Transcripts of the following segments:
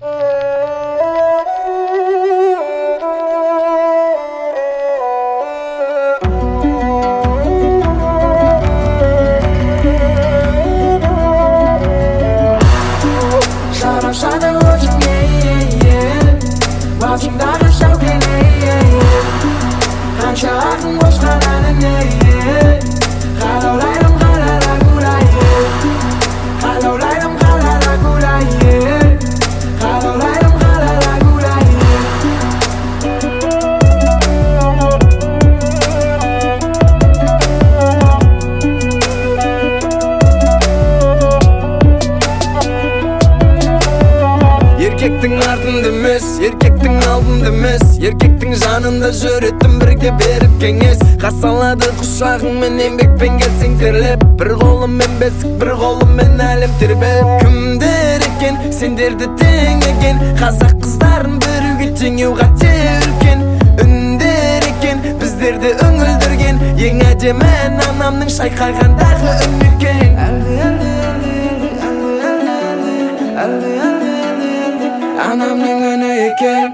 傻吧傻吧，我中耶耶耶，把情打的。Жанында жүретін бірге беріп кеңес қасалады құшағыңмен еңбекпен келсең терлеп бір қолыммен бесік бір қолыммен әлем тербеп кімдер екен сендерді теңеген қазақ қыздарын біреуге теңеу қате үлкен үндер екен біздерді үңілдірген ең әдемі анамның шайқағандағы үн екен i'm anam ning ne yeken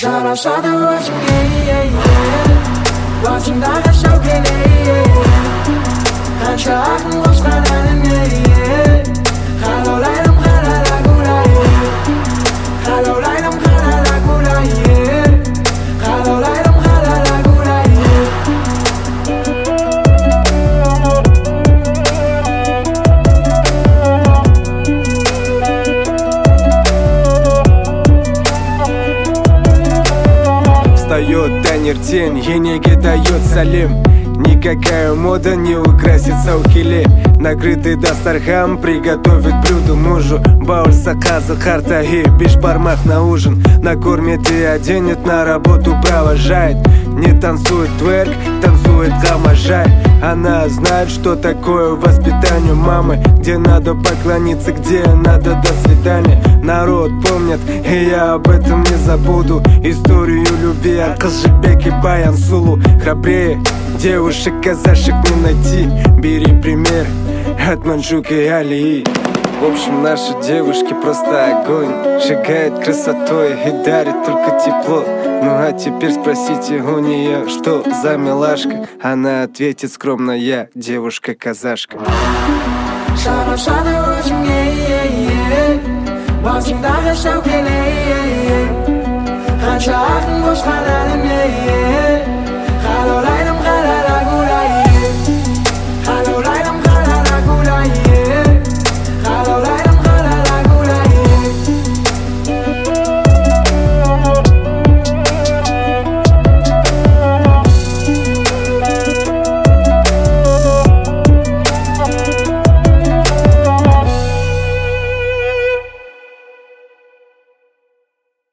sharap sada wa yeah yeah yeah. Watching that. Встает тень, енеге дает салим. Никакая мода не украсит саукиле Накрытый дастархам приготовит блюдо мужу. Бауль саказа хартаги, бишбармах на ужин. Накормит и оденет, на работу провожает Не танцует тверк, танцует гамажай Она знает, что такое воспитание мамы. Где надо поклониться, где надо до свидания Народ помнит, и я об этом не забуду. Историю любви от Кызжибек и Баян Сулу Храбрее девушек казашек не найти. Бери пример от Манджука и Алии в общем, наши девушки просто огонь Сжигает красотой и дарит только тепло Ну а теперь спросите у нее, что за милашка Она ответит скромно, я девушка-казашка жарасады өзіңе басыңдағы шәукеле қанша ақын қосқан